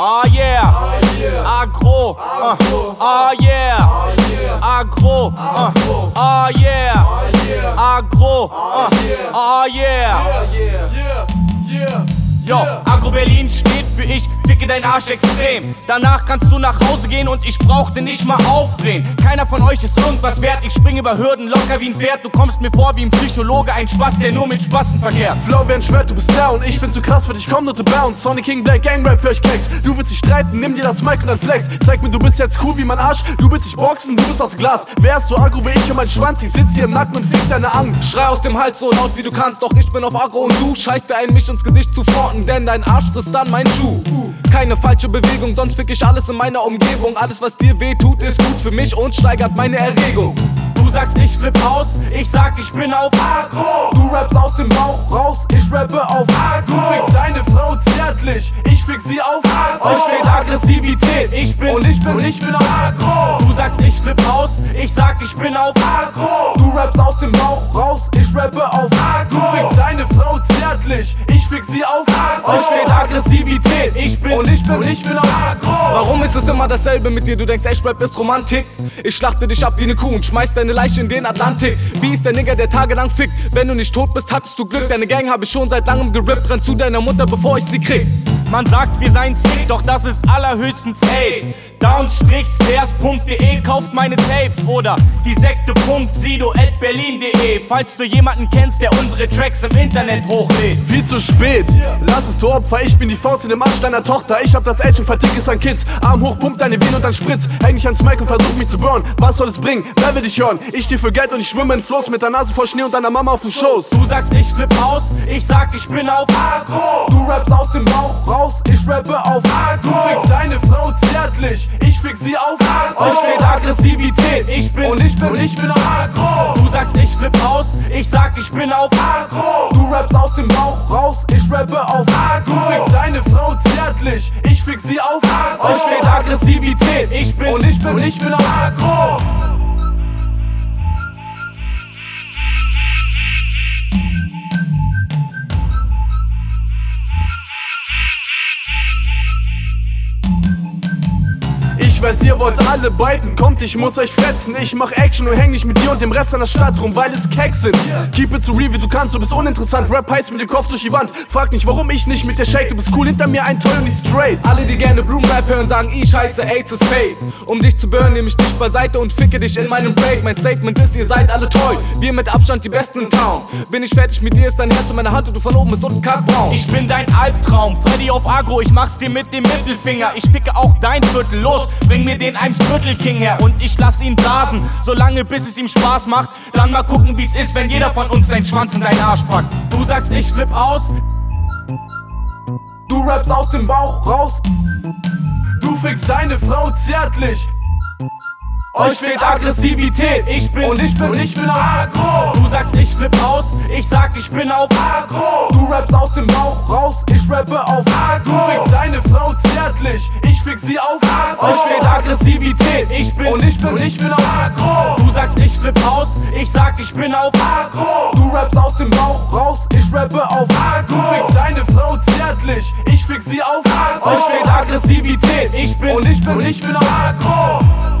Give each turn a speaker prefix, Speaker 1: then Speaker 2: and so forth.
Speaker 1: Ah yeah, agro, ah yeah, ah, agro, ah, uh, ah yeah, agro, ah yeah, yeah, yeah, yeah. Yo, Agro Berlin steht für ich, ficke dein Arsch extrem. Danach kannst du nach Hause gehen und ich brauchte nicht mal aufdrehen. Keiner von euch ist irgendwas wert, ich springe über Hürden locker wie ein Pferd. Du kommst mir vor wie ein Psychologe, ein Spaß, der nur mit Spasten verkehrt.
Speaker 2: Flow wie ein Schwert, du bist down. Ich bin zu krass für dich, komm nur bounce. Sonic King Black Gang Rap für euch Keks. Du willst dich streiten, nimm dir das Mic und dann flex. Zeig mir, du bist jetzt cool wie mein Arsch. Du willst dich boxen, du bist aus Glas. Wer ist so aggro wie ich und mein Schwanz? Ich sitz hier im Nacken und fick deine Angst.
Speaker 1: Schrei aus dem Hals so laut wie du kannst, doch ich bin auf Agro und du scheißt dir ein, mich ins Gesicht zu fronten, denn dein Arsch frisst dann mein Schuh. Keine falsche Bewegung, sonst fick ich alles in meiner Umgebung. Alles, was dir weh tut, ist gut für mich und steigert meine Erregung. Du sagst, ich flipp aus, ich sag, ich bin auf Agro.
Speaker 2: Du rappst aus dem Bauch raus, ich rappe auf
Speaker 1: Agro.
Speaker 2: Du fickst deine Frau zärtlich, ich fick sie auf Agro.
Speaker 1: Fehlt Aggressivität, ich bin
Speaker 2: Und ich bin, und ich bin auf Agro.
Speaker 1: Du sagst, ich flipp aus, ich sag, ich bin auf Agro.
Speaker 2: Du rappst aus dem Bauch raus, ich rappe auf
Speaker 1: Agro.
Speaker 2: Du fickst deine Frau zärtlich, ich fick sie auf Agro.
Speaker 1: Euch fehlt Aggressivität, ich bin
Speaker 2: Und ich bin, und ich bin auf Agro.
Speaker 1: Warum ist es immer dasselbe mit dir? Du denkst, echt Rap ist Romantik. Ich schlachte dich ab wie ne Kuh und schmeiß deine Leiche in den Atlantik. Wie ist der Nigger, der tagelang fickt? Wenn du nicht tot bist, hattest du Glück. Deine Gang hab ich schon seit langem gerippt. Renn zu deiner Mutter, bevor ich sie krieg. Man sagt, wir seien sick, doch das ist allerhöchstens AIDS. Downstrichstairs.de kauft meine Tapes oder die Sekte.sido.berlin.de, falls du jemanden kennst, der unsere Tracks im Internet hochlädt.
Speaker 2: Viel zu spät, lass es du Opfer, ich bin die Faust in dem Arsch deiner Tochter. Ich hab das Edge und vertick es an Kids. Arm hoch, pump deine Venen und dann spritz. Häng dich ans Mic und versuch mich zu burn. Was soll es bringen? Wer will dich hören? Ich stehe für Geld und ich schwimme in Fluss mit der Nase voll Schnee und deiner Mama auf dem Schoß.
Speaker 1: Du sagst, ich flipp aus, ich sag, ich bin auf Agro.
Speaker 2: Du rappst aus dem Bauch raus, ich rappe auf Du fickst deine Frau zärtlich, ich fick sie auf
Speaker 1: Euch fehlt Aggressivität, ich bin
Speaker 2: Und ich bin, und ich bin auf Agro.
Speaker 1: Du sagst, ich flipp aus, ich sag, ich bin auf Agro.
Speaker 2: Du rappst aus dem Bauch raus, ich rappe auf Du fickst deine Frau zärtlich, ich fick sie auf
Speaker 1: Euch fehlt Aggressivität, ich bin
Speaker 2: Und ich bin, und ich bin auf Agro. Ich weiß, ihr wollt alle beiden, kommt, ich muss euch fetzen. Ich mach Action und häng nicht mit dir und dem Rest an der Stadt rum, weil es Keks sind. Keep it so real, wie du kannst, du bist uninteressant. Rap heißt mit dem Kopf durch die Wand. Frag nicht, warum ich nicht mit dir shake. Du bist cool, hinter mir ein Toy und die straight.
Speaker 1: Alle, die gerne Blumenrap hören, sagen, ich scheiße, AIDS ist fake. Um dich zu burnen, nehme ich dich beiseite und ficke dich in meinem Break. Mein Statement ist, ihr seid alle toll. Wir mit Abstand die Besten in Town. Bin ich fertig mit dir, ist dein Herz in meiner Hand und du von oben bist unten kackbraun. Ich bin dein Albtraum, Freddy auf Agro, ich mach's dir mit dem Mittelfinger. Ich ficke auch dein Viertel, los, bring mir den Eimsviertel King her und ich lass ihn blasen. Solange bis es ihm Spaß macht, dann mal gucken, wie's ist, wenn jeder von uns seinen Schwanz in deinen Arsch packt. Du sagst, ich flipp aus,
Speaker 2: Du rappst aus dem Bauch raus. Du fickst deine Frau zärtlich.
Speaker 1: Euch fehlt Aggressivität, ich bin
Speaker 2: Und ich bin, und ich bin auf Agro.
Speaker 1: Du sagst, ich flipp aus, ich sag, ich bin auf Agro.
Speaker 2: Du rappst aus dem Bauch raus, ich rappe auf Du fickst deine Frau zärtlich, ich fick sie auf
Speaker 1: Euch fehlt Aggressivität, ich bin
Speaker 2: Und ich bin, und ich bin auf Agro.
Speaker 1: Du sagst, ich flipp aus, ich sag, ich bin auf Agro.
Speaker 2: Du rappst aus dem Bauch raus, ich rappe auf Du fickst deine Frau zärtlich, ich fick sie auf
Speaker 1: Euch fehlt Aggressivität, ich bin
Speaker 2: Und ich bin, und ich bin auf Agro.